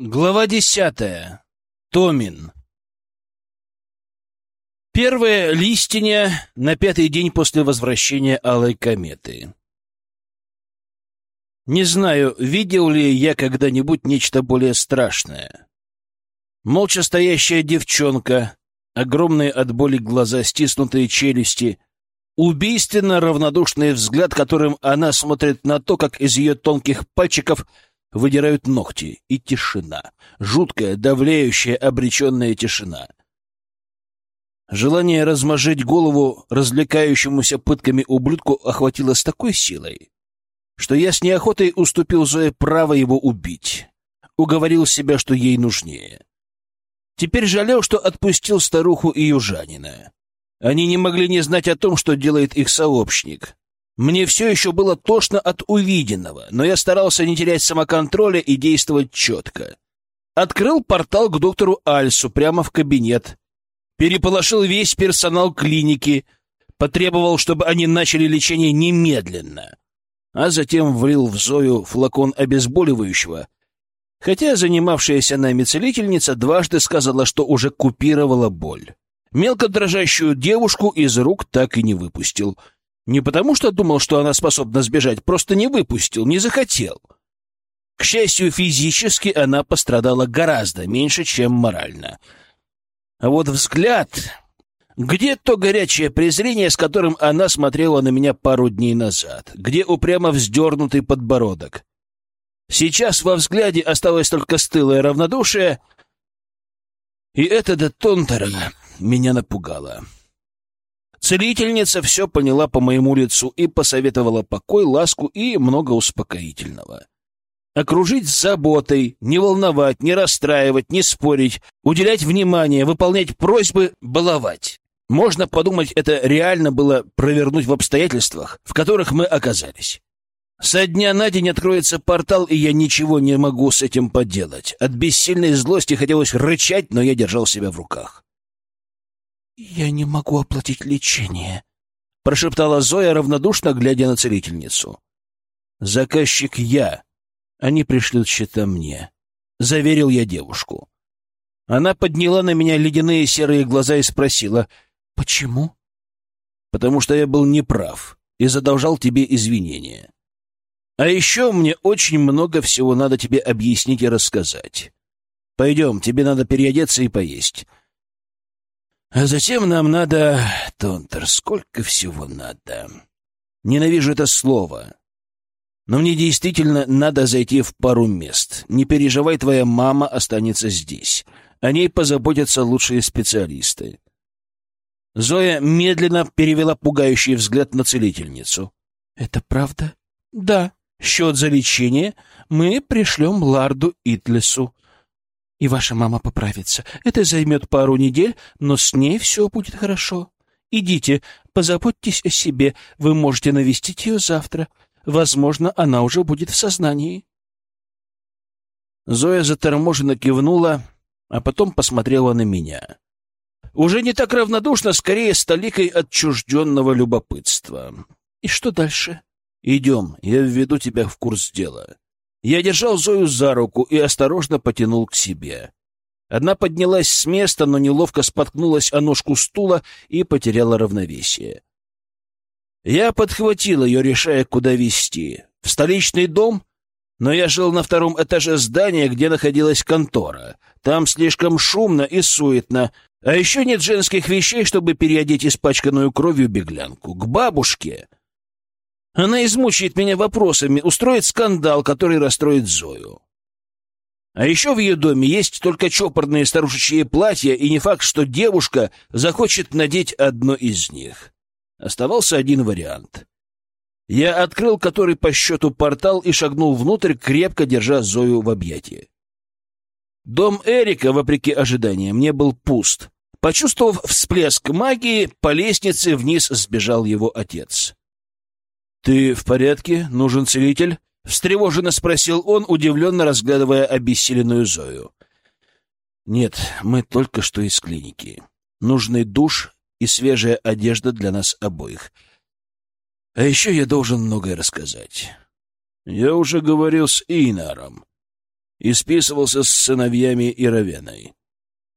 Глава десятая. Томин. Первое листиня на пятый день после возвращения Алой кометы. Не знаю, видел ли я когда-нибудь нечто более страшное. Молча стоящая девчонка, огромные от боли глаза, стиснутые челюсти, убийственно равнодушный взгляд, которым она смотрит на то, как из ее тонких пальчиков — выдирают ногти, и тишина. Жуткая, давлеющая, обреченная тишина. Желание размажить голову развлекающемуся пытками ублюдку охватило с такой силой, что я с неохотой уступил Зое право его убить. Уговорил себя, что ей нужнее. Теперь жалел, что отпустил старуху и южанина. Они не могли не знать о том, что делает их сообщник. Мне все еще было тошно от увиденного, но я старался не терять самоконтроля и действовать четко. Открыл портал к доктору Альсу прямо в кабинет. Переполошил весь персонал клиники, потребовал, чтобы они начали лечение немедленно. А затем влил в Зою флакон обезболивающего, хотя занимавшаяся нами целительница дважды сказала, что уже купировала боль. Мелко дрожащую девушку из рук так и не выпустил — не потому, что думал, что она способна сбежать, просто не выпустил, не захотел. К счастью, физически она пострадала гораздо меньше, чем морально. А вот взгляд... Где то горячее презрение, с которым она смотрела на меня пару дней назад? Где упрямо вздернутый подбородок? Сейчас во взгляде осталось только стылое равнодушие, и это до Тонтера меня напугало. Целительница все поняла по моему лицу и посоветовала покой, ласку и много успокоительного. Окружить заботой, не волновать, не расстраивать, не спорить, уделять внимание, выполнять просьбы, баловать. Можно подумать, это реально было провернуть в обстоятельствах, в которых мы оказались. Со дня на день откроется портал, и я ничего не могу с этим поделать. От бессильной злости хотелось рычать, но я держал себя в руках. «Я не могу оплатить лечение», — прошептала Зоя, равнодушно глядя на целительницу. «Заказчик я. Они пришлют счета мне», — заверил я девушку. Она подняла на меня ледяные серые глаза и спросила, «Почему?» «Потому что я был неправ и задолжал тебе извинения. А еще мне очень много всего надо тебе объяснить и рассказать. Пойдем, тебе надо переодеться и поесть. А затем нам надо... Тонтер, сколько всего надо. Ненавижу это слово. Но мне действительно надо зайти в пару мест. Не переживай, твоя мама останется здесь. О ней позаботятся лучшие специалисты. Зоя медленно перевела пугающий взгляд на целительницу. «Это правда?» «Да. Счет за лечение мы пришлем Ларду Итлесу и ваша мама поправится. Это займет пару недель, но с ней все будет хорошо. Идите, позаботьтесь о себе. Вы можете навестить ее завтра. Возможно, она уже будет в сознании. Зоя заторможенно кивнула, а потом посмотрела на меня. Уже не так равнодушно, скорее с толикой отчужденного любопытства. И что дальше? Идем, я введу тебя в курс дела. Я держал Зою за руку и осторожно потянул к себе. Одна поднялась с места, но неловко споткнулась о ножку стула и потеряла равновесие. Я подхватил ее, решая, куда везти. В столичный дом? Но я жил на втором этаже здания, где находилась контора. Там слишком шумно и суетно, а еще нет женских вещей, чтобы переодеть испачканную кровью беглянку. К бабушке. Она измучает меня вопросами, устроит скандал, который расстроит Зою. А еще в ее доме есть только чопорные старушечьи платья, и не факт, что девушка захочет надеть одно из них. Оставался один вариант. Я открыл который по счету портал и шагнул внутрь, крепко держа Зою в объятии. Дом Эрика, вопреки ожиданиям, не был пуст. Почувствовав всплеск магии, по лестнице вниз сбежал его отец. «Ты в порядке? Нужен целитель?» — встревоженно спросил он, удивленно разглядывая обессиленную Зою. «Нет, мы только что из клиники. Нужный душ и свежая одежда для нас обоих. А еще я должен многое рассказать. Я уже говорил с Инаром. и списывался с сыновьями и Равеной.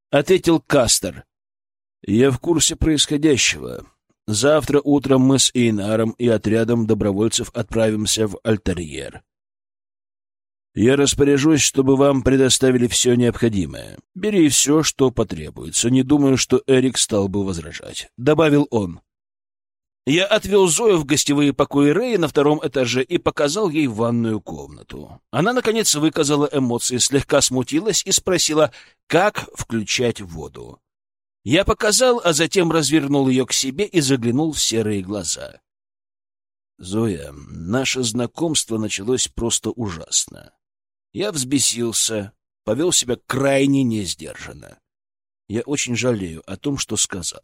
Ответил Кастер. «Я в курсе происходящего. Завтра утром мы с Эйнаром и отрядом добровольцев отправимся в Альтерьер. Я распоряжусь, чтобы вам предоставили все необходимое. Бери все, что потребуется. Не думаю, что Эрик стал бы возражать», — добавил он. Я отвел Зою в гостевые покои Рэя на втором этаже и показал ей ванную комнату. Она, наконец, выказала эмоции, слегка смутилась и спросила, как включать воду. Я показал, а затем развернул ее к себе и заглянул в серые глаза. Зоя, наше знакомство началось просто ужасно. Я взбесился, повел себя крайне несдержанно. Я очень жалею о том, что сказал.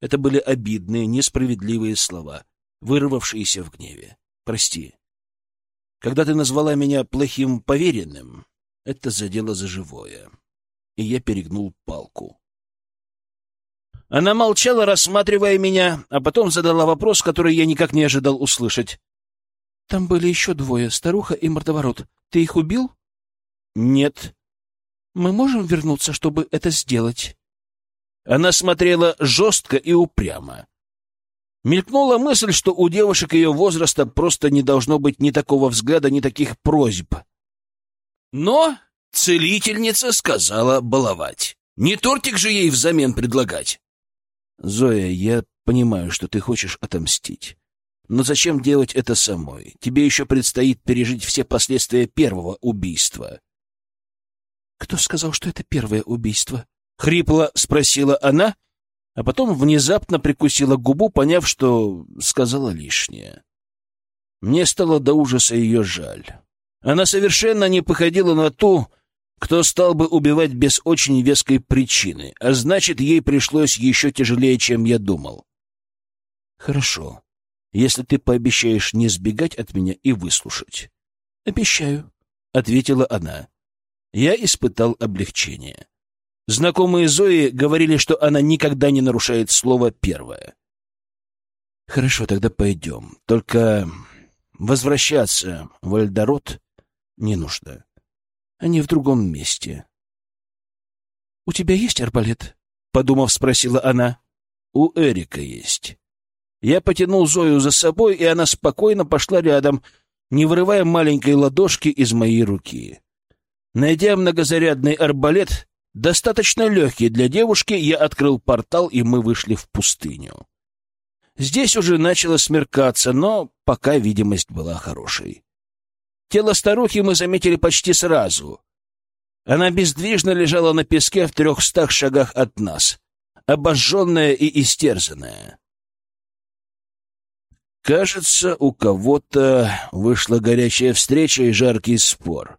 Это были обидные, несправедливые слова, вырвавшиеся в гневе. Прости. Когда ты назвала меня плохим поверенным, это задело за живое. И я перегнул палку. Она молчала, рассматривая меня, а потом задала вопрос, который я никак не ожидал услышать. — Там были еще двое, старуха и мордоворот. Ты их убил? — Нет. — Мы можем вернуться, чтобы это сделать? Она смотрела жестко и упрямо. Мелькнула мысль, что у девушек ее возраста просто не должно быть ни такого взгляда, ни таких просьб. Но целительница сказала баловать. Не тортик же ей взамен предлагать. «Зоя, я понимаю, что ты хочешь отомстить. Но зачем делать это самой? Тебе еще предстоит пережить все последствия первого убийства». «Кто сказал, что это первое убийство?» — хрипло спросила она, а потом внезапно прикусила губу, поняв, что сказала лишнее. Мне стало до ужаса ее жаль. Она совершенно не походила на ту, кто стал бы убивать без очень веской причины, а значит, ей пришлось еще тяжелее, чем я думал. «Хорошо, если ты пообещаешь не сбегать от меня и выслушать». «Обещаю», — ответила она. Я испытал облегчение. Знакомые Зои говорили, что она никогда не нарушает слово первое. «Хорошо, тогда пойдем. Только возвращаться в Альдород не нужно. Они в другом месте». «У тебя есть арбалет?» — подумав, спросила она. «У Эрика есть». Я потянул Зою за собой, и она спокойно пошла рядом, не вырывая маленькой ладошки из моей руки. Найдя многозарядный арбалет, Достаточно легкий для девушки, я открыл портал, и мы вышли в пустыню. Здесь уже начало смеркаться, но пока видимость была хорошей. Тело старухи мы заметили почти сразу. Она бездвижно лежала на песке в трехстах шагах от нас, обожженная и истерзанная. Кажется, у кого-то вышла горячая встреча и жаркий спор.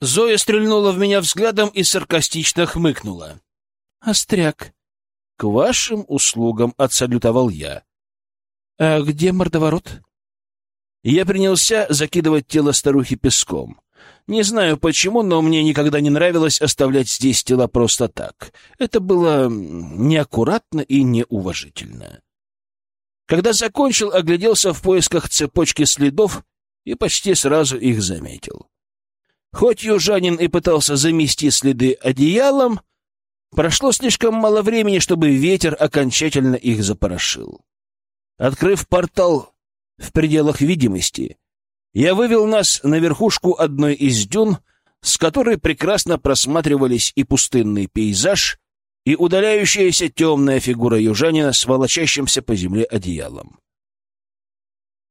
Зоя стрельнула в меня взглядом и саркастично хмыкнула. «Остряк, к вашим услугам отсалютовал я. А где мордоворот?» Я принялся закидывать тело старухи песком. Не знаю почему, но мне никогда не нравилось оставлять здесь тела просто так. Это было неаккуратно и неуважительно. Когда закончил, огляделся в поисках цепочки следов и почти сразу их заметил. Хоть южанин и пытался замести следы одеялом, прошло слишком мало времени, чтобы ветер окончательно их запорошил. Открыв портал в пределах видимости, я вывел нас на верхушку одной из дюн, с которой прекрасно просматривались и пустынный пейзаж, и удаляющаяся темная фигура южанина с волочащимся по земле одеялом.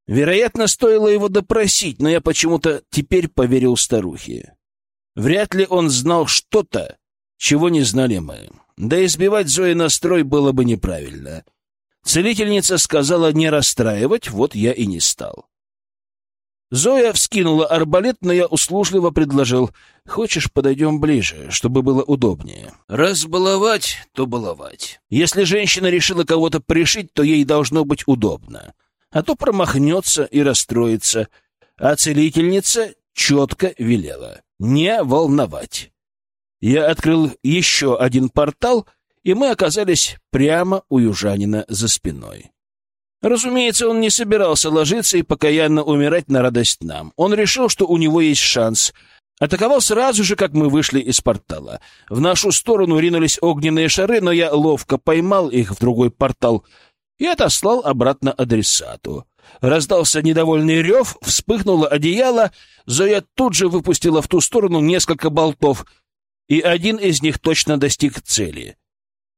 Вероятно, стоило его допросить, но я почему-то теперь поверил старухе. Вряд ли он знал что-то, чего не знали мы. Да избивать Зои настрой было бы неправильно. Целительница сказала не расстраивать, вот я и не стал. Зоя вскинула арбалет, но я услужливо предложил. «Хочешь, подойдем ближе, чтобы было удобнее?» «Раз баловать, то баловать. Если женщина решила кого-то пришить, то ей должно быть удобно а то промахнется и расстроится. А целительница четко велела не волновать. Я открыл еще один портал, и мы оказались прямо у южанина за спиной. Разумеется, он не собирался ложиться и покаянно умирать на радость нам. Он решил, что у него есть шанс, Атаковал сразу же, как мы вышли из портала. В нашу сторону ринулись огненные шары, но я ловко поймал их в другой портал и отослал обратно адресату. Раздался недовольный рев, вспыхнуло одеяло, Зоя тут же выпустила в ту сторону несколько болтов, и один из них точно достиг цели.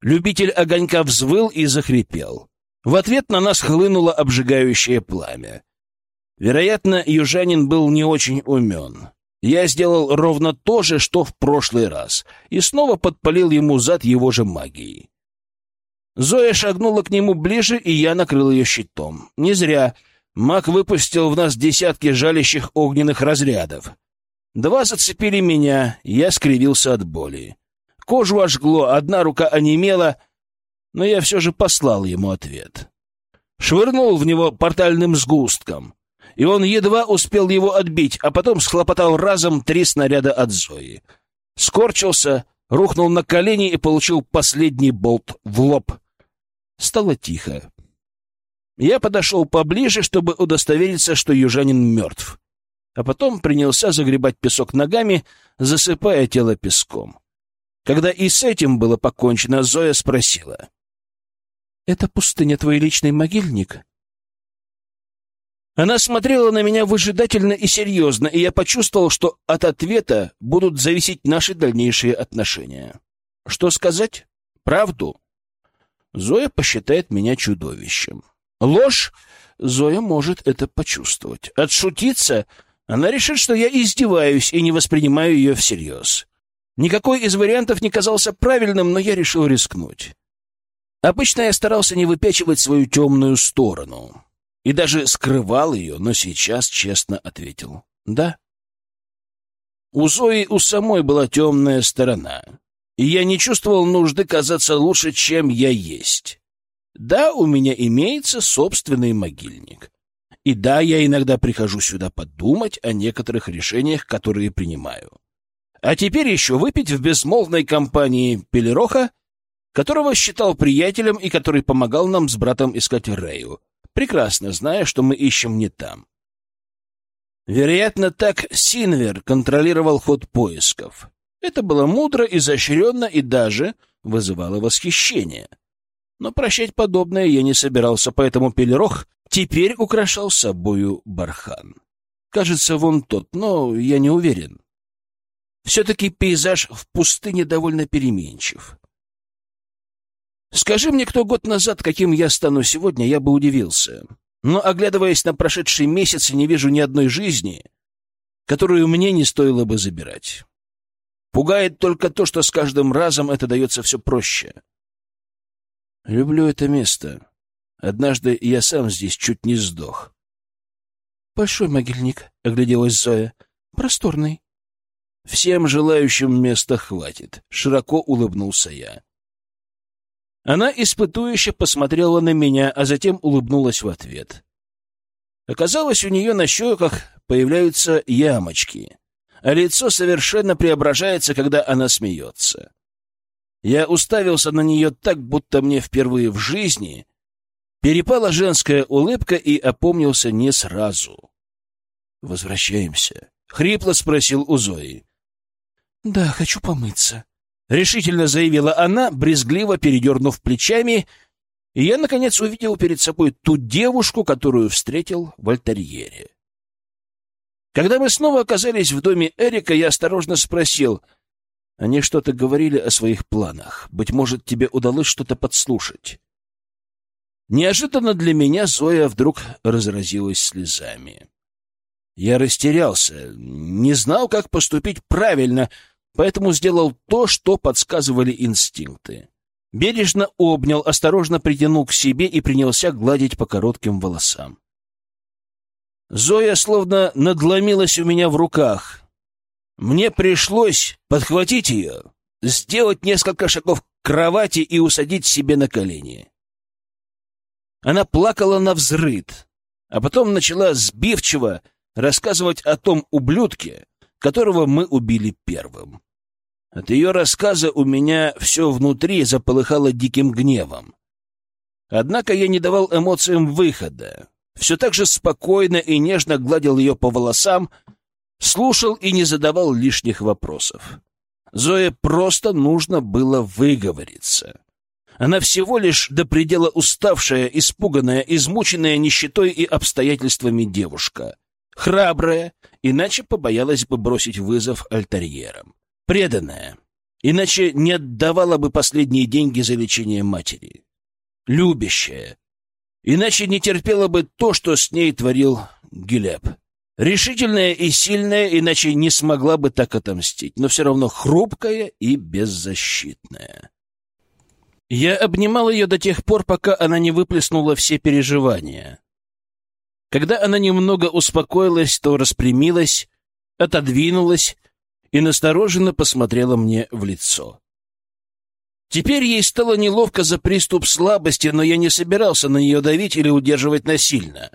Любитель огонька взвыл и захрипел. В ответ на нас хлынуло обжигающее пламя. Вероятно, южанин был не очень умен. Я сделал ровно то же, что в прошлый раз, и снова подпалил ему зад его же магией. Зоя шагнула к нему ближе, и я накрыл ее щитом. Не зря. Маг выпустил в нас десятки жалящих огненных разрядов. Два зацепили меня, я скривился от боли. Кожу ожгло, одна рука онемела, но я все же послал ему ответ. Швырнул в него портальным сгустком и он едва успел его отбить, а потом схлопотал разом три снаряда от Зои. Скорчился, рухнул на колени и получил последний болт в лоб. Стало тихо. Я подошел поближе, чтобы удостовериться, что южанин мертв. А потом принялся загребать песок ногами, засыпая тело песком. Когда и с этим было покончено, Зоя спросила. — «Это пустыня твой личный могильник?» Она смотрела на меня выжидательно и серьезно, и я почувствовал, что от ответа будут зависеть наши дальнейшие отношения. Что сказать? Правду? Зоя посчитает меня чудовищем. Ложь? Зоя может это почувствовать. Отшутиться? Она решит, что я издеваюсь и не воспринимаю ее всерьез. Никакой из вариантов не казался правильным, но я решил рискнуть. Обычно я старался не выпячивать свою темную сторону и даже скрывал ее, но сейчас честно ответил «да». У Зои у самой была темная сторона, и я не чувствовал нужды казаться лучше, чем я есть. Да, у меня имеется собственный могильник. И да, я иногда прихожу сюда подумать о некоторых решениях, которые принимаю. А теперь еще выпить в безмолвной компании Пелероха, которого считал приятелем и который помогал нам с братом искать Рею прекрасно зная, что мы ищем не там. Вероятно, так Синвер контролировал ход поисков. Это было мудро, изощренно и даже вызывало восхищение. Но прощать подобное я не собирался, поэтому Пелерох теперь украшал собою бархан. Кажется, вон тот, но я не уверен. Все-таки пейзаж в пустыне довольно переменчив. Скажи мне кто год назад, каким я стану сегодня, я бы удивился. Но, оглядываясь на прошедшие месяцы, не вижу ни одной жизни, которую мне не стоило бы забирать. Пугает только то, что с каждым разом это дается все проще. Люблю это место. Однажды я сам здесь чуть не сдох. — Большой могильник, — огляделась Зоя. — Просторный. — Всем желающим места хватит, — широко улыбнулся я. Она испытующе посмотрела на меня, а затем улыбнулась в ответ. Оказалось, у нее на щеках появляются ямочки, а лицо совершенно преображается, когда она смеется. Я уставился на нее так, будто мне впервые в жизни перепала женская улыбка и опомнился не сразу. «Возвращаемся?» — хрипло спросил у Зои. «Да, хочу помыться», решительно заявила она, брезгливо передернув плечами, и я, наконец, увидел перед собой ту девушку, которую встретил в альтерьере. Когда мы снова оказались в доме Эрика, я осторожно спросил, они что-то говорили о своих планах. Быть может, тебе удалось что-то подслушать. Неожиданно для меня Зоя вдруг разразилась слезами. Я растерялся, не знал, как поступить правильно — поэтому сделал то, что подсказывали инстинкты. Бережно обнял, осторожно притянул к себе и принялся гладить по коротким волосам. Зоя словно надломилась у меня в руках. Мне пришлось подхватить ее, сделать несколько шагов к кровати и усадить себе на колени. Она плакала на взрыд, а потом начала сбивчиво рассказывать о том ублюдке, которого мы убили первым. От ее рассказа у меня все внутри заполыхало диким гневом. Однако я не давал эмоциям выхода. Все так же спокойно и нежно гладил ее по волосам, Слушал и не задавал лишних вопросов. Зое просто нужно было выговориться. Она всего лишь до предела уставшая, испуганная, измученная нищетой и обстоятельствами девушка. Храбрая, иначе побоялась бы бросить вызов альтерьерам. Преданная, иначе не отдавала бы последние деньги за лечение матери. Любящая, иначе не терпела бы то, что с ней творил Гилеб. Решительная и сильная, иначе не смогла бы так отомстить, но все равно хрупкая и беззащитная. Я обнимал ее до тех пор, пока она не выплеснула все переживания. Когда она немного успокоилась, то распрямилась, отодвинулась и настороженно посмотрела мне в лицо. Теперь ей стало неловко за приступ слабости, но я не собирался на нее давить или удерживать насильно.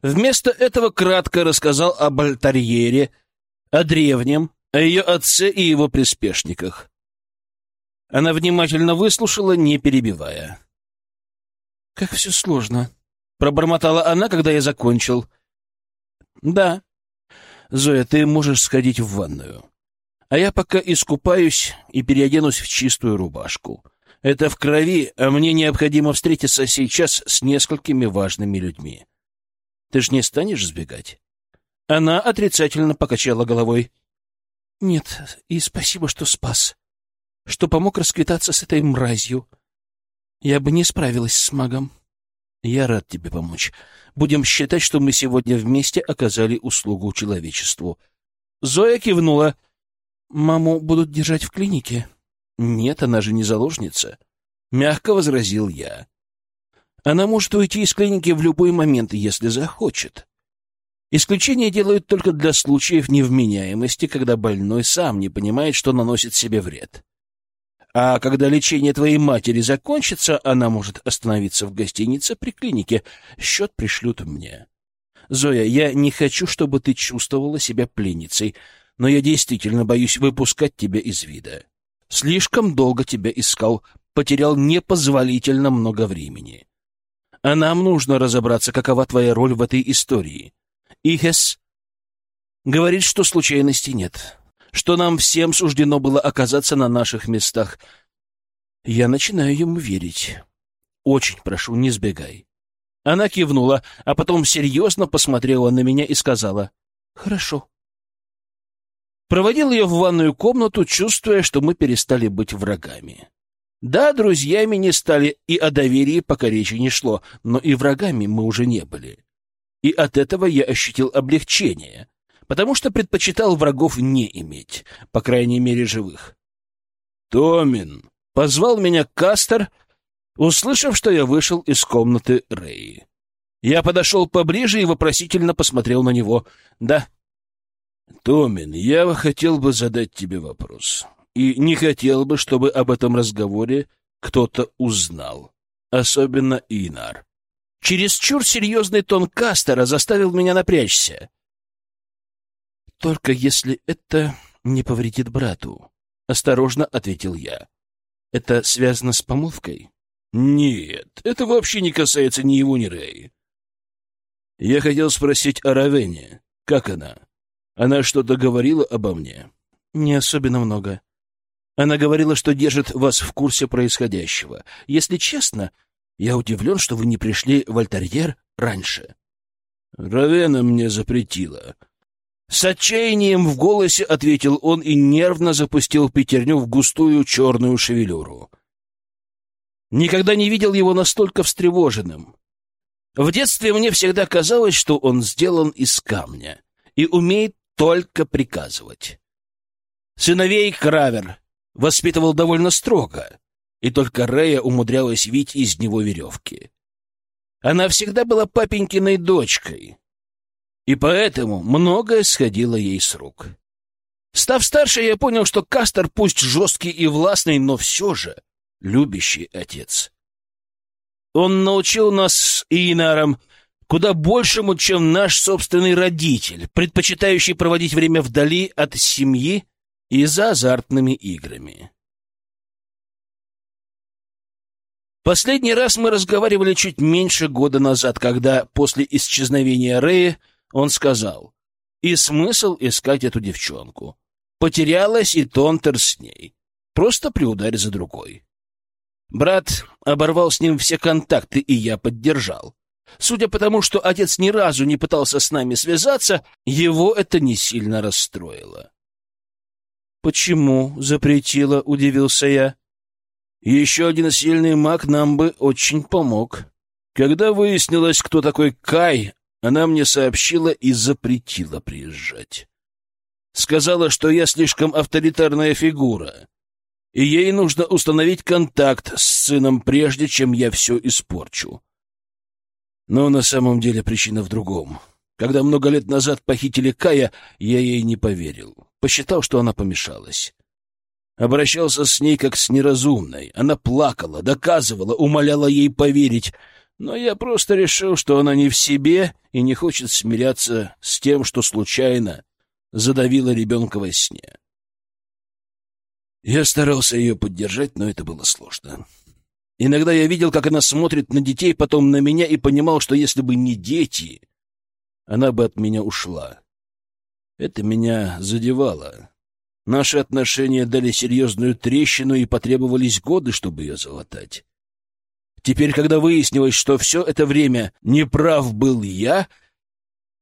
Вместо этого кратко рассказал об альтарьере, о древнем, о ее отце и его приспешниках. Она внимательно выслушала, не перебивая. «Как все сложно», — пробормотала она, когда я закончил. «Да. Зоя, ты можешь сходить в ванную. А я пока искупаюсь и переоденусь в чистую рубашку. Это в крови, а мне необходимо встретиться сейчас с несколькими важными людьми. Ты ж не станешь сбегать?» Она отрицательно покачала головой. «Нет, и спасибо, что спас что помог расквитаться с этой мразью. Я бы не справилась с магом. Я рад тебе помочь. Будем считать, что мы сегодня вместе оказали услугу человечеству. Зоя кивнула. Маму будут держать в клинике. Нет, она же не заложница. Мягко возразил я. Она может уйти из клиники в любой момент, если захочет. Исключение делают только для случаев невменяемости, когда больной сам не понимает, что наносит себе вред. А когда лечение твоей матери закончится, она может остановиться в гостинице при клинике. Счет пришлют мне. Зоя, я не хочу, чтобы ты чувствовала себя пленницей, но я действительно боюсь выпускать тебя из вида. Слишком долго тебя искал, потерял непозволительно много времени. А нам нужно разобраться, какова твоя роль в этой истории. Ихес говорит, что случайностей нет что нам всем суждено было оказаться на наших местах. Я начинаю ему верить. Очень прошу, не сбегай. Она кивнула, а потом серьезно посмотрела на меня и сказала «Хорошо». Проводил ее в ванную комнату, чувствуя, что мы перестали быть врагами. Да, друзьями не стали, и о доверии пока речи не шло, но и врагами мы уже не были. И от этого я ощутил облегчение потому что предпочитал врагов не иметь, по крайней мере, живых. «Томин!» — позвал меня Кастер, услышав, что я вышел из комнаты Рэи. Я подошел поближе и вопросительно посмотрел на него. «Да». «Томин, я хотел бы задать тебе вопрос. И не хотел бы, чтобы об этом разговоре кто-то узнал. Особенно Инар». Чересчур серьезный тон Кастера заставил меня напрячься. Только если это не повредит брату, осторожно ответил я. Это связано с помолвкой? Нет, это вообще не касается ни его, ни Рэй. Я хотел спросить о Равене. Как она? Она что-то говорила обо мне? Не особенно много. Она говорила, что держит вас в курсе происходящего. Если честно, я удивлен, что вы не пришли в альтерьер раньше. Равена мне запретила. С отчаянием в голосе ответил он и нервно запустил пятерню в густую черную шевелюру. Никогда не видел его настолько встревоженным. В детстве мне всегда казалось, что он сделан из камня и умеет только приказывать. Сыновей Кравер воспитывал довольно строго, и только Рея умудрялась вить из него веревки. Она всегда была папенькиной дочкой, и поэтому многое сходило ей с рук. Став старше, я понял, что Кастер пусть жесткий и властный, но все же любящий отец. Он научил нас с Инаром куда большему, чем наш собственный родитель, предпочитающий проводить время вдали от семьи и за азартными играми. Последний раз мы разговаривали чуть меньше года назад, когда после исчезновения Рэя он сказал, И смысл искать эту девчонку. Потерялась и Тонтер с ней. Просто приударь за другой. Брат оборвал с ним все контакты, и я поддержал. Судя по тому, что отец ни разу не пытался с нами связаться, его это не сильно расстроило. «Почему запретила?» — удивился я. «Еще один сильный маг нам бы очень помог. Когда выяснилось, кто такой Кай, она мне сообщила и запретила приезжать. Сказала, что я слишком авторитарная фигура, и ей нужно установить контакт с сыном, прежде чем я все испорчу. Но на самом деле причина в другом. Когда много лет назад похитили Кая, я ей не поверил. Посчитал, что она помешалась. Обращался с ней как с неразумной. Она плакала, доказывала, умоляла ей поверить. Но я просто решил, что она не в себе и не хочет смиряться с тем, что случайно задавила ребенка во сне. Я старался ее поддержать, но это было сложно. Иногда я видел, как она смотрит на детей, потом на меня, и понимал, что если бы не дети, она бы от меня ушла. Это меня задевало. Наши отношения дали серьезную трещину, и потребовались годы, чтобы ее залатать. Теперь, когда выяснилось, что все это время неправ был я,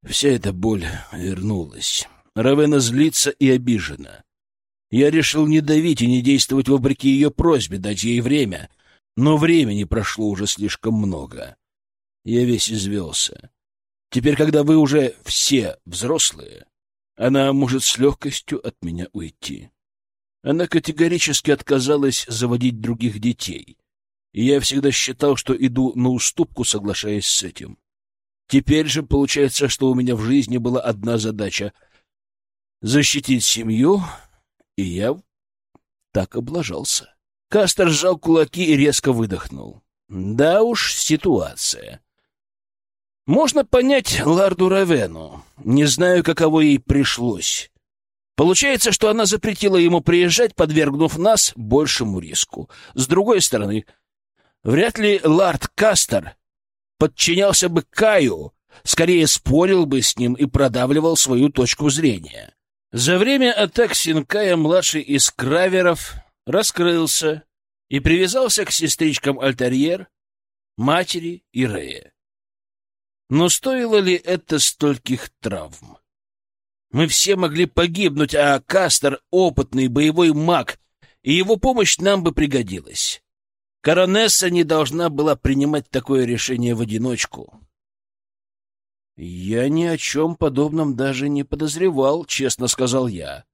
вся эта боль вернулась. Равена злится и обижена. Я решил не давить и не действовать вопреки ее просьбе, дать ей время — но времени прошло уже слишком много. Я весь извелся. Теперь, когда вы уже все взрослые, она может с легкостью от меня уйти. Она категорически отказалась заводить других детей, и я всегда считал, что иду на уступку, соглашаясь с этим. Теперь же получается, что у меня в жизни была одна задача — защитить семью, и я так облажался. Кастер сжал кулаки и резко выдохнул. Да уж, ситуация. Можно понять Ларду Равену. Не знаю, каково ей пришлось. Получается, что она запретила ему приезжать, подвергнув нас большему риску. С другой стороны, вряд ли Лард Кастер подчинялся бы Каю, скорее спорил бы с ним и продавливал свою точку зрения. За время атак Синкая младший из Краверов раскрылся и привязался к сестричкам Альтерьер, матери и Рея. Но стоило ли это стольких травм? Мы все могли погибнуть, а Кастер — опытный боевой маг, и его помощь нам бы пригодилась. Коронесса не должна была принимать такое решение в одиночку. «Я ни о чем подобном даже не подозревал», — честно сказал я.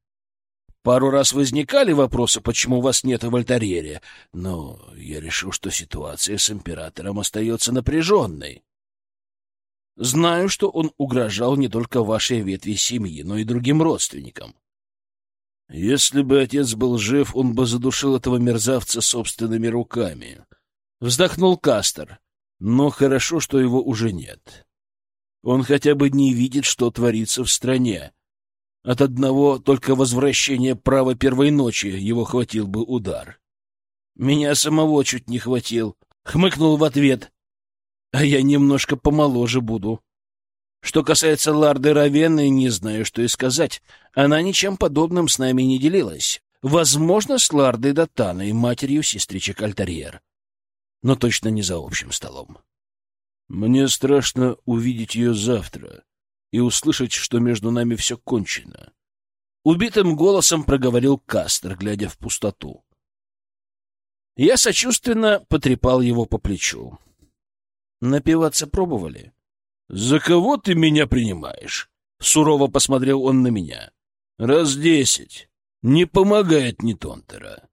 Пару раз возникали вопросы, почему вас нет в альтерьере, но я решил, что ситуация с императором остается напряженной. Знаю, что он угрожал не только вашей ветви семьи, но и другим родственникам. Если бы отец был жив, он бы задушил этого мерзавца собственными руками. Вздохнул Кастер. Но хорошо, что его уже нет. Он хотя бы не видит, что творится в стране, от одного только возвращения права первой ночи его хватил бы удар. Меня самого чуть не хватил. Хмыкнул в ответ. А я немножко помоложе буду. Что касается Ларды Равенны, не знаю, что и сказать. Она ничем подобным с нами не делилась. Возможно, с Лардой Датаной, матерью сестричек Альтерьер. Но точно не за общим столом. Мне страшно увидеть ее завтра и услышать, что между нами все кончено. Убитым голосом проговорил Кастер, глядя в пустоту. Я сочувственно потрепал его по плечу. Напиваться пробовали? — За кого ты меня принимаешь? — сурово посмотрел он на меня. — Раз десять. Не помогает ни Тонтера.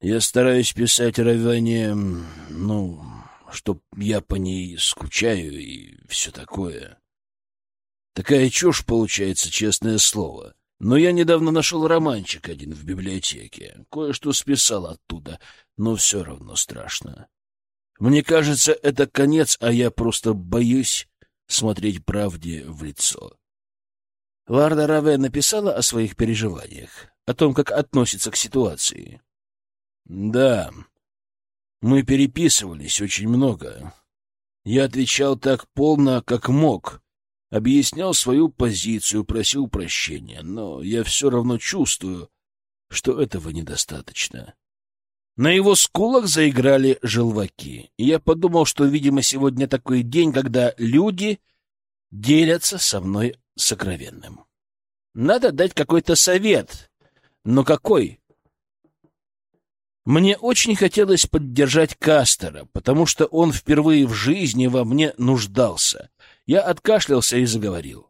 Я стараюсь писать Раване, ну, чтоб я по ней скучаю и все такое. Такая чушь получается, честное слово. Но я недавно нашел романчик один в библиотеке. Кое-что списал оттуда, но все равно страшно. Мне кажется, это конец, а я просто боюсь смотреть правде в лицо. Ларда Раве написала о своих переживаниях, о том, как относится к ситуации. Да, мы переписывались очень много. Я отвечал так полно, как мог, объяснял свою позицию, просил прощения, но я все равно чувствую, что этого недостаточно. На его скулах заиграли желваки, и я подумал, что, видимо, сегодня такой день, когда люди делятся со мной сокровенным. Надо дать какой-то совет. Но какой? Мне очень хотелось поддержать Кастера, потому что он впервые в жизни во мне нуждался. Я откашлялся и заговорил.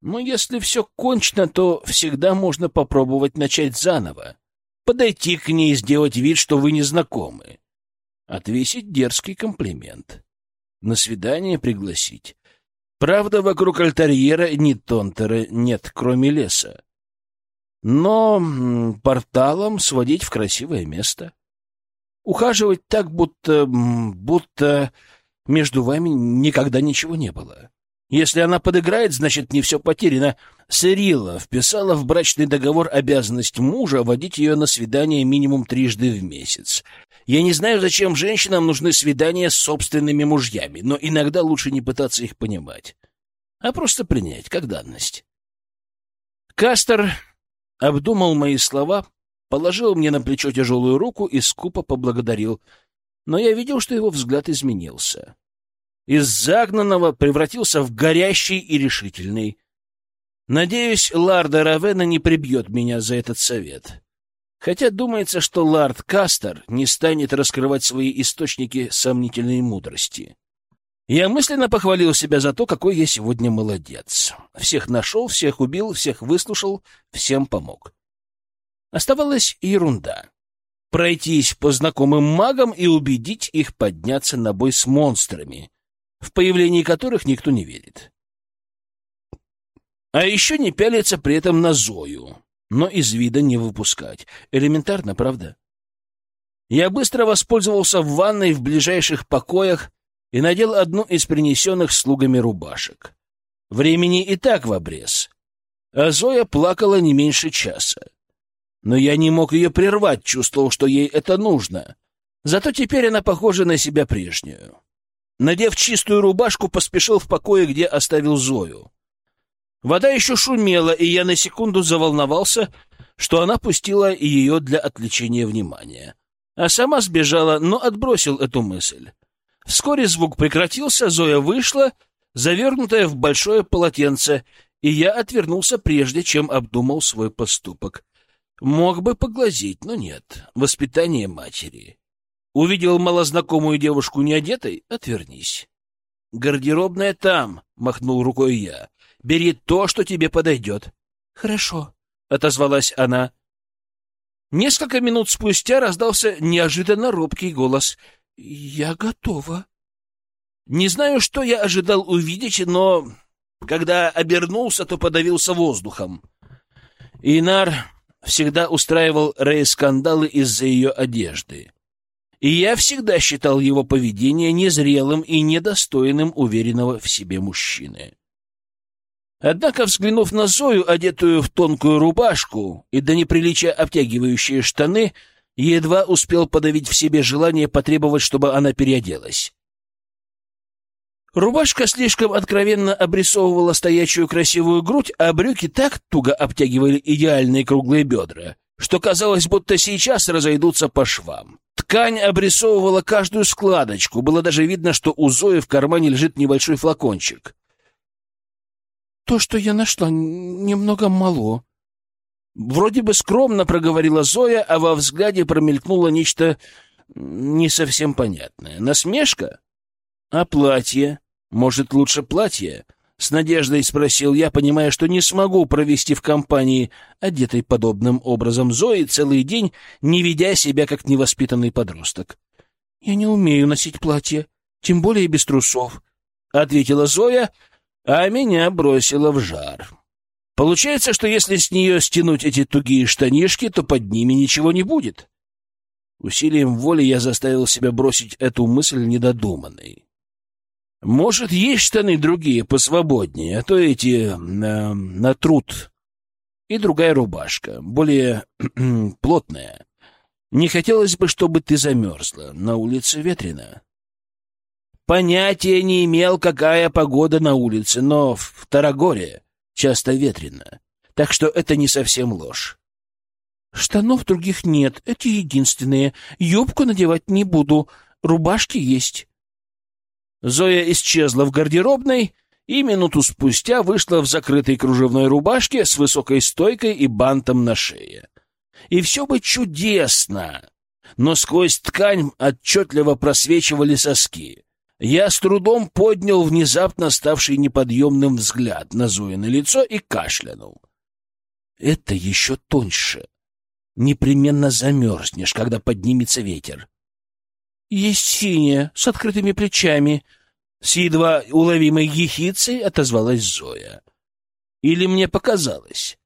Но если все кончено, то всегда можно попробовать начать заново. Подойти к ней и сделать вид, что вы не знакомы. Отвесить дерзкий комплимент. На свидание пригласить. Правда, вокруг альтерьера ни тонтера нет, кроме леса. Но порталом сводить в красивое место. Ухаживать так, будто... будто между вами никогда ничего не было. Если она подыграет, значит, не все потеряно. Сырила вписала в брачный договор обязанность мужа водить ее на свидание минимум трижды в месяц. Я не знаю, зачем женщинам нужны свидания с собственными мужьями, но иногда лучше не пытаться их понимать, а просто принять как данность. Кастер обдумал мои слова, положил мне на плечо тяжелую руку и скупо поблагодарил, но я видел, что его взгляд изменился из загнанного превратился в горящий и решительный. Надеюсь, Ларда Равена не прибьет меня за этот совет. Хотя думается, что Лард Кастер не станет раскрывать свои источники сомнительной мудрости. Я мысленно похвалил себя за то, какой я сегодня молодец. Всех нашел, всех убил, всех выслушал, всем помог. Оставалась ерунда. Пройтись по знакомым магам и убедить их подняться на бой с монстрами, в появлении которых никто не верит. А еще не пялиться при этом на Зою, но из вида не выпускать. Элементарно, правда? Я быстро воспользовался в ванной в ближайших покоях и надел одну из принесенных слугами рубашек. Времени и так в обрез. А Зоя плакала не меньше часа. Но я не мог ее прервать, чувствовал, что ей это нужно. Зато теперь она похожа на себя прежнюю. Надев чистую рубашку, поспешил в покое, где оставил Зою. Вода еще шумела, и я на секунду заволновался, что она пустила ее для отвлечения внимания. А сама сбежала, но отбросил эту мысль. Вскоре звук прекратился, Зоя вышла, завернутая в большое полотенце, и я отвернулся прежде, чем обдумал свой поступок. Мог бы поглазеть, но нет. Воспитание матери. Увидел малознакомую девушку неодетой — отвернись. «Гардеробная там», — махнул рукой я. «Бери то, что тебе подойдет». «Хорошо», — отозвалась она. Несколько минут спустя раздался неожиданно робкий голос. «Я готова». Не знаю, что я ожидал увидеть, но когда обернулся, то подавился воздухом. Инар всегда устраивал рей-скандалы из-за ее одежды и я всегда считал его поведение незрелым и недостойным уверенного в себе мужчины. Однако, взглянув на Зою, одетую в тонкую рубашку и до неприличия обтягивающие штаны, едва успел подавить в себе желание потребовать, чтобы она переоделась. Рубашка слишком откровенно обрисовывала стоячую красивую грудь, а брюки так туго обтягивали идеальные круглые бедра, что казалось, будто сейчас разойдутся по швам. Ткань обрисовывала каждую складочку. Было даже видно, что у Зои в кармане лежит небольшой флакончик. «То, что я нашла, немного мало». Вроде бы скромно проговорила Зоя, а во взгляде промелькнуло нечто не совсем понятное. Насмешка? А платье? Может, лучше платье? С надеждой спросил я, понимая, что не смогу провести в компании, одетой подобным образом Зои, целый день, не ведя себя как невоспитанный подросток. — Я не умею носить платье, тем более без трусов, — ответила Зоя, а меня бросила в жар. Получается, что если с нее стянуть эти тугие штанишки, то под ними ничего не будет. Усилием воли я заставил себя бросить эту мысль недодуманной. Может, есть штаны другие, посвободнее, а то эти на, на труд. И другая рубашка, более плотная. Не хотелось бы, чтобы ты замерзла. На улице ветрено. понятия не имел, какая погода на улице, но в Тарагоре часто ветрено, так что это не совсем ложь. Штанов других нет, эти единственные. Юбку надевать не буду, рубашки есть. Зоя исчезла в гардеробной и минуту спустя вышла в закрытой кружевной рубашке с высокой стойкой и бантом на шее. И все бы чудесно, но сквозь ткань отчетливо просвечивали соски. Я с трудом поднял внезапно ставший неподъемным взгляд на Зоино лицо и кашлянул. Это еще тоньше непременно замерзнешь, когда поднимется ветер. Есть синяя, с открытыми плечами. С едва уловимой ехицей отозвалась Зоя. Или мне показалось?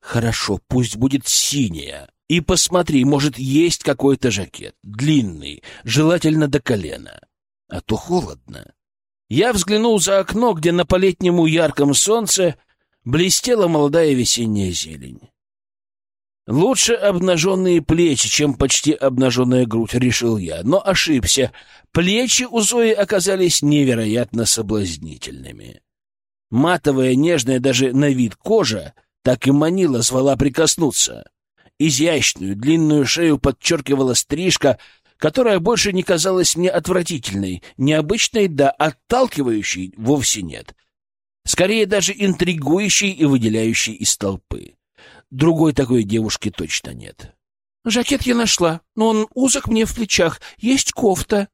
Хорошо, пусть будет синяя. И посмотри, может, есть какой-то жакет, длинный, желательно до колена. А то холодно. Я взглянул за окно, где на полетнему ярком солнце блестела молодая весенняя зелень. Лучше обнаженные плечи, чем почти обнаженная грудь, решил я, но ошибся. Плечи у Зои оказались невероятно соблазнительными. Матовая, нежная даже на вид кожа так и манила, звала прикоснуться. Изящную, длинную шею подчеркивала стрижка, которая больше не казалась мне отвратительной, необычной, да отталкивающей вовсе нет. Скорее даже интригующей и выделяющей из толпы. Другой такой девушки точно нет. Жакет я нашла, но он узок мне в плечах. Есть кофта.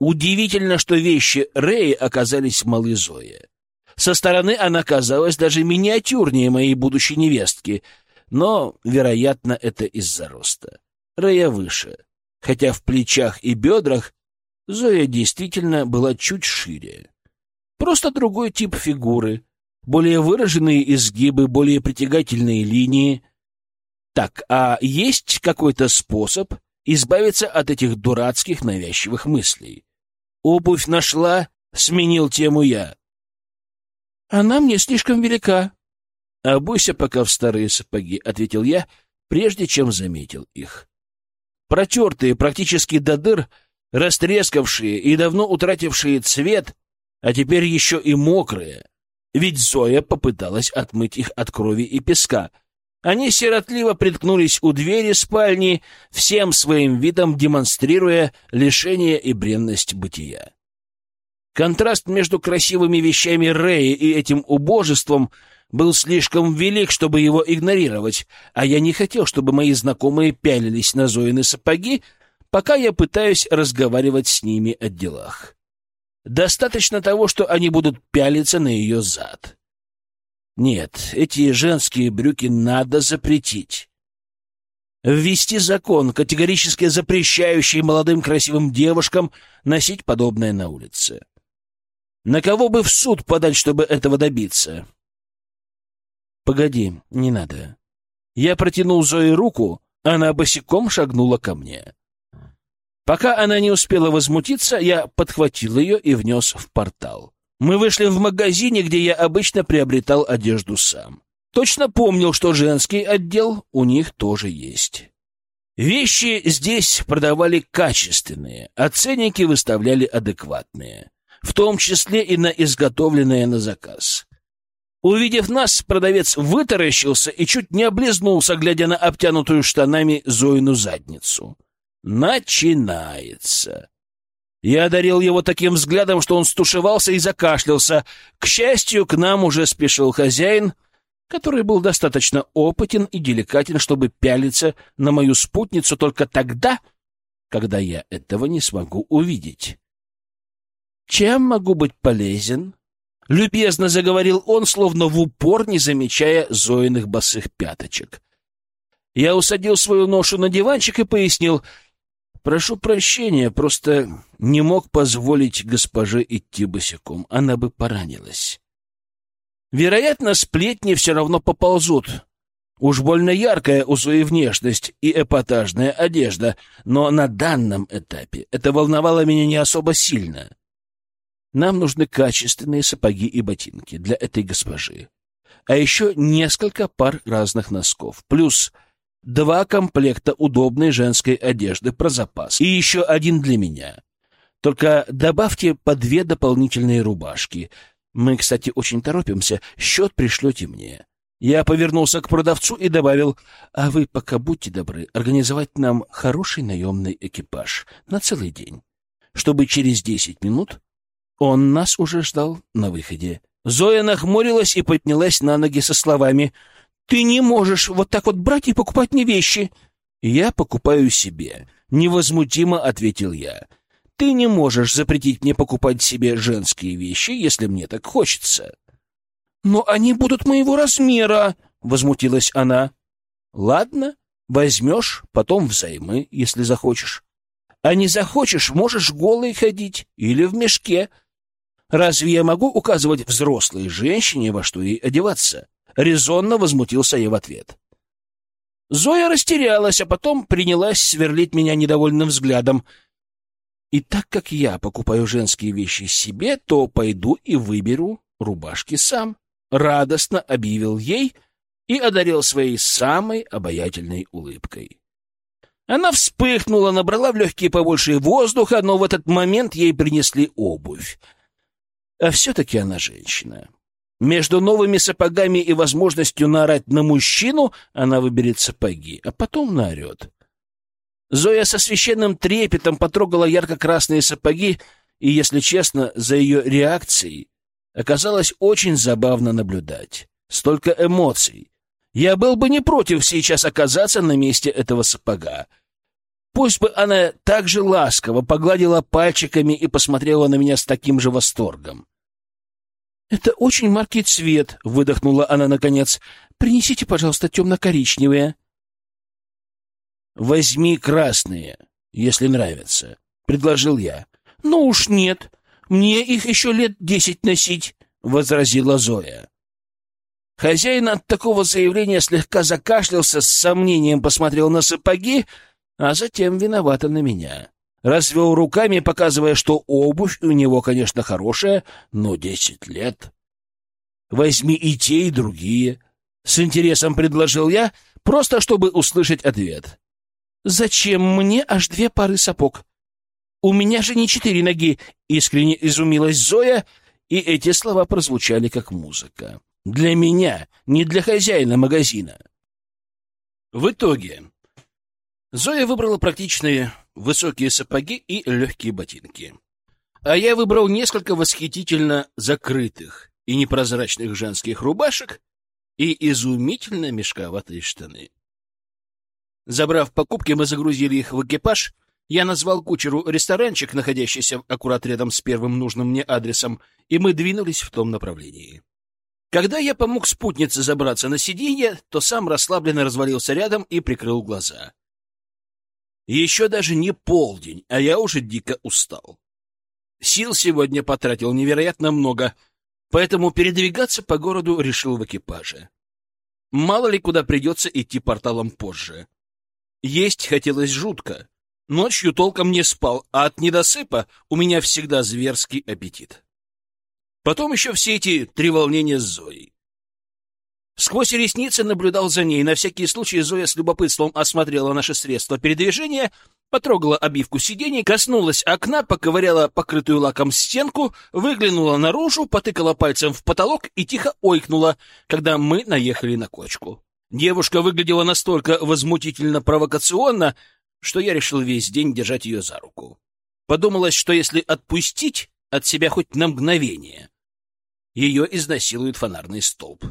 Удивительно, что вещи Рэи оказались малы Зои. Со стороны она казалась даже миниатюрнее моей будущей невестки, но, вероятно, это из-за роста. Рэя выше, хотя в плечах и бедрах Зоя действительно была чуть шире. Просто другой тип фигуры, более выраженные изгибы, более притягательные линии. Так, а есть какой-то способ избавиться от этих дурацких навязчивых мыслей? Обувь нашла, сменил тему я. Она мне слишком велика. Обуйся пока в старые сапоги, ответил я, прежде чем заметил их. Протертые практически до дыр, растрескавшие и давно утратившие цвет, а теперь еще и мокрые. Ведь Зоя попыталась отмыть их от крови и песка. Они сиротливо приткнулись у двери спальни, всем своим видом демонстрируя лишение и бренность бытия. Контраст между красивыми вещами Рэя и этим убожеством был слишком велик, чтобы его игнорировать, а я не хотел, чтобы мои знакомые пялились на Зоины сапоги, пока я пытаюсь разговаривать с ними о делах. Достаточно того, что они будут пялиться на ее зад. Нет, эти женские брюки надо запретить. Ввести закон, категорически запрещающий молодым красивым девушкам носить подобное на улице. На кого бы в суд подать, чтобы этого добиться? Погоди, не надо. Я протянул Зое руку, она босиком шагнула ко мне. Пока она не успела возмутиться, я подхватил ее и внес в портал. Мы вышли в магазине, где я обычно приобретал одежду сам. Точно помнил, что женский отдел у них тоже есть. Вещи здесь продавали качественные, а ценники выставляли адекватные, в том числе и на изготовленные на заказ. Увидев нас, продавец вытаращился и чуть не облизнулся, глядя на обтянутую штанами Зоину задницу. Начинается. Я одарил его таким взглядом, что он стушевался и закашлялся. К счастью, к нам уже спешил хозяин, который был достаточно опытен и деликатен, чтобы пялиться на мою спутницу только тогда, когда я этого не смогу увидеть. «Чем могу быть полезен?» — любезно заговорил он, словно в упор не замечая Зоиных босых пяточек. Я усадил свою ношу на диванчик и пояснил — Прошу прощения, просто не мог позволить госпоже идти босиком. Она бы поранилась. Вероятно, сплетни все равно поползут. Уж больно яркая у своей внешность и эпатажная одежда, но на данном этапе это волновало меня не особо сильно. Нам нужны качественные сапоги и ботинки для этой госпожи. А еще несколько пар разных носков. Плюс два комплекта удобной женской одежды про запас и еще один для меня. Только добавьте по две дополнительные рубашки. Мы, кстати, очень торопимся. Счет пришлете мне. Я повернулся к продавцу и добавил, а вы пока будьте добры организовать нам хороший наемный экипаж на целый день, чтобы через десять минут он нас уже ждал на выходе. Зоя нахмурилась и поднялась на ноги со словами «Ты не можешь вот так вот брать и покупать мне вещи!» «Я покупаю себе», — невозмутимо ответил я. «Ты не можешь запретить мне покупать себе женские вещи, если мне так хочется». «Но они будут моего размера!» — возмутилась она. «Ладно, возьмешь, потом взаймы, если захочешь. А не захочешь, можешь голой ходить или в мешке. Разве я могу указывать взрослой женщине, во что ей одеваться?» Резонно возмутился я в ответ. Зоя растерялась, а потом принялась сверлить меня недовольным взглядом. И так как я покупаю женские вещи себе, то пойду и выберу рубашки сам радостно объявил ей и одарил своей самой обаятельной улыбкой. Она вспыхнула, набрала в легкие побольше воздуха, но в этот момент ей принесли обувь. А все-таки она женщина. Между новыми сапогами и возможностью наорать на мужчину она выберет сапоги, а потом наорет. Зоя со священным трепетом потрогала ярко-красные сапоги, и, если честно, за ее реакцией Оказалось очень забавно наблюдать. Столько эмоций. Я был бы не против сейчас оказаться на месте этого сапога. Пусть бы она так же ласково погладила пальчиками и посмотрела на меня с таким же восторгом. «Это очень маркий цвет», — выдохнула она наконец. «Принесите, пожалуйста, темно-коричневые». «Возьми красные, если нравятся», — предложил я. «Ну уж нет. Мне их еще лет десять носить, — возразила Зоя. Хозяин от такого заявления слегка закашлялся, с сомнением посмотрел на сапоги, а затем виновато на меня. Развел руками, показывая, что обувь у него, конечно, хорошая, но десять лет. Возьми и те, и другие. С интересом предложил я, просто чтобы услышать ответ. «Зачем мне аж две пары сапог? У меня же не четыре ноги, искренне изумилась Зоя, и эти слова прозвучали как музыка. Для меня, не для хозяина магазина. В итоге Зоя выбрала практичные высокие сапоги и легкие ботинки. А я выбрал несколько восхитительно закрытых и непрозрачных женских рубашек и изумительно мешковатые штаны. Забрав покупки, мы загрузили их в экипаж — я назвал кучеру ресторанчик, находящийся аккурат рядом с первым нужным мне адресом, и мы двинулись в том направлении. Когда я помог спутнице забраться на сиденье, то сам расслабленно развалился рядом и прикрыл глаза. Еще даже не полдень, а я уже дико устал. Сил сегодня потратил невероятно много, поэтому передвигаться по городу решил в экипаже. Мало ли куда придется идти порталом позже. Есть хотелось жутко. Ночью толком не спал, а от недосыпа у меня всегда зверский аппетит. Потом еще все эти три волнения с Зоей. Сквозь ресницы наблюдал за ней. На всякий случай Зоя с любопытством осмотрела наши средства передвижения, потрогала обивку сидений, коснулась окна, поковыряла покрытую лаком стенку, выглянула наружу, потыкала пальцем в потолок и тихо ойкнула, когда мы наехали на кочку. Девушка выглядела настолько возмутительно провокационно, что я решил весь день держать ее за руку. Подумалось, что если отпустить от себя хоть на мгновение, ее изнасилует фонарный столб.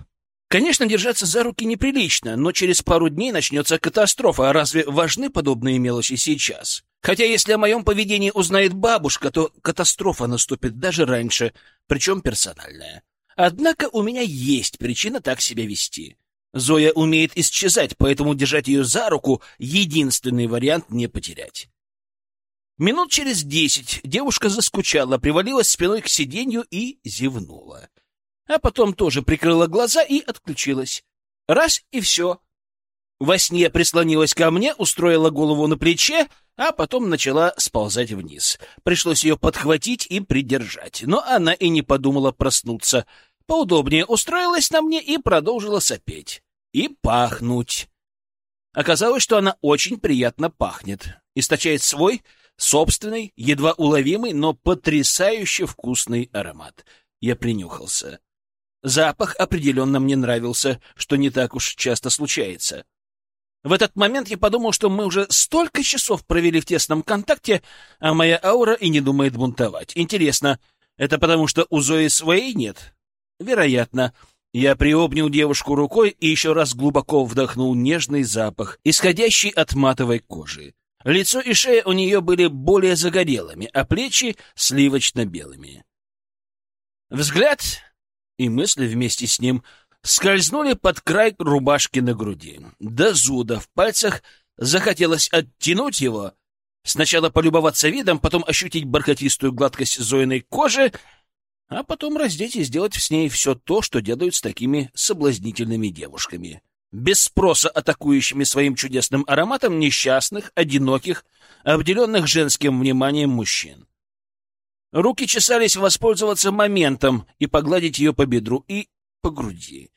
Конечно, держаться за руки неприлично, но через пару дней начнется катастрофа, а разве важны подобные мелочи сейчас? Хотя если о моем поведении узнает бабушка, то катастрофа наступит даже раньше, причем персональная. Однако у меня есть причина так себя вести. Зоя умеет исчезать, поэтому держать ее за руку — единственный вариант не потерять. Минут через десять девушка заскучала, привалилась спиной к сиденью и зевнула. А потом тоже прикрыла глаза и отключилась. Раз — и все. Во сне прислонилась ко мне, устроила голову на плече, а потом начала сползать вниз. Пришлось ее подхватить и придержать, но она и не подумала проснуться — поудобнее устроилась на мне и продолжила сопеть. И пахнуть. Оказалось, что она очень приятно пахнет, источает свой Собственный, едва уловимый, но потрясающе вкусный аромат. Я принюхался. Запах определенно мне нравился, что не так уж часто случается. В этот момент я подумал, что мы уже столько часов провели в тесном контакте, а моя аура и не думает бунтовать. Интересно, это потому что у Зои своей нет? Вероятно. Я приобнял девушку рукой и еще раз глубоко вдохнул нежный запах, исходящий от матовой кожи. Лицо и шея у нее были более загорелыми, а плечи — сливочно-белыми. Взгляд и мысли вместе с ним скользнули под край рубашки на груди. До зуда в пальцах захотелось оттянуть его, сначала полюбоваться видом, потом ощутить бархатистую гладкость Зоиной кожи, а потом раздеть и сделать с ней все то, что делают с такими соблазнительными девушками. Без спроса атакующими своим чудесным ароматом несчастных, одиноких, обделенных женским вниманием мужчин. Руки чесались воспользоваться моментом и погладить ее по бедру и по груди.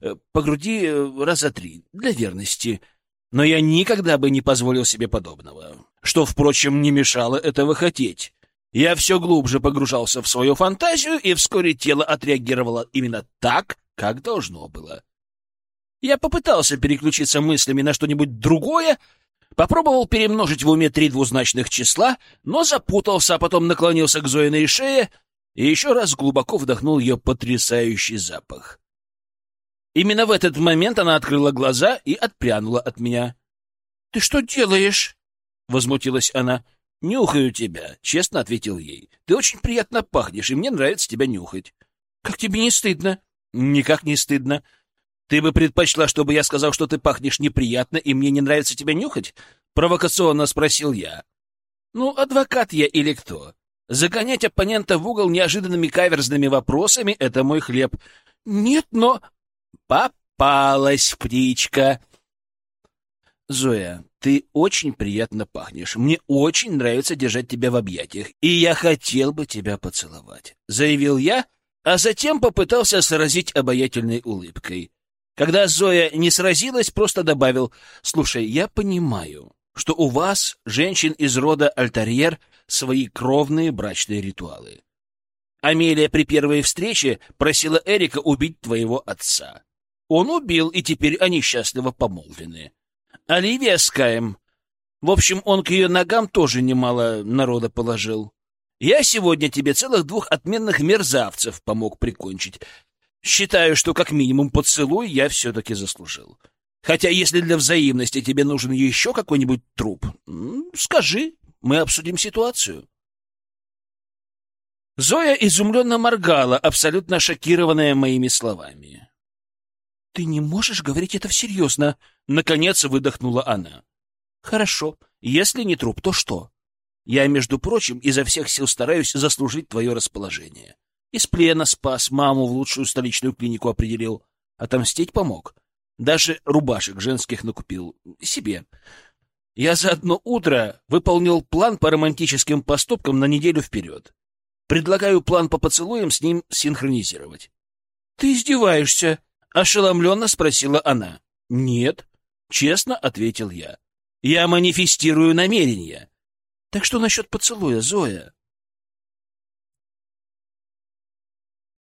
Э, по груди э, раза три, для верности. Но я никогда бы не позволил себе подобного. Что, впрочем, не мешало этого хотеть. Я все глубже погружался в свою фантазию, и вскоре тело отреагировало именно так, как должно было. Я попытался переключиться мыслями на что-нибудь другое, попробовал перемножить в уме три двузначных числа, но запутался, а потом наклонился к Зоиной шее и еще раз глубоко вдохнул ее потрясающий запах. Именно в этот момент она открыла глаза и отпрянула от меня. — Ты что делаешь? — возмутилась она. — Нюхаю тебя, — честно ответил ей. — Ты очень приятно пахнешь, и мне нравится тебя нюхать. — Как тебе не стыдно? — Никак не стыдно. Ты бы предпочла, чтобы я сказал, что ты пахнешь неприятно, и мне не нравится тебя нюхать? — провокационно спросил я. — Ну, адвокат я или кто? Загонять оппонента в угол неожиданными каверзными вопросами — это мой хлеб. — Нет, но... Попалась птичка. Зоя, ты очень приятно пахнешь. Мне очень нравится держать тебя в объятиях, и я хотел бы тебя поцеловать, заявил я, а затем попытался сразить обаятельной улыбкой. Когда Зоя не сразилась, просто добавил: "Слушай, я понимаю, что у вас, женщин из рода Альтарьер, свои кровные брачные ритуалы. Амелия при первой встрече просила Эрика убить твоего отца. Он убил, и теперь они счастливо помолвлены. Оливия с Каем. В общем, он к ее ногам тоже немало народа положил. Я сегодня тебе целых двух отменных мерзавцев помог прикончить. Считаю, что как минимум поцелуй я все-таки заслужил. Хотя если для взаимности тебе нужен еще какой-нибудь труп, скажи, мы обсудим ситуацию. Зоя изумленно моргала, абсолютно шокированная моими словами. — Ты не можешь говорить это всерьезно? — наконец выдохнула она. — Хорошо. Если не труп, то что? Я, между прочим, изо всех сил стараюсь заслужить твое расположение. Из плена спас, маму в лучшую столичную клинику определил. Отомстить помог. Даже рубашек женских накупил. Себе. Я за одно утро выполнил план по романтическим поступкам на неделю вперед. Предлагаю план по поцелуям с ним синхронизировать. — Ты издеваешься? — ошеломленно спросила она. — Нет, — честно ответил я. — Я манифестирую намерения. Так что насчет поцелуя, Зоя?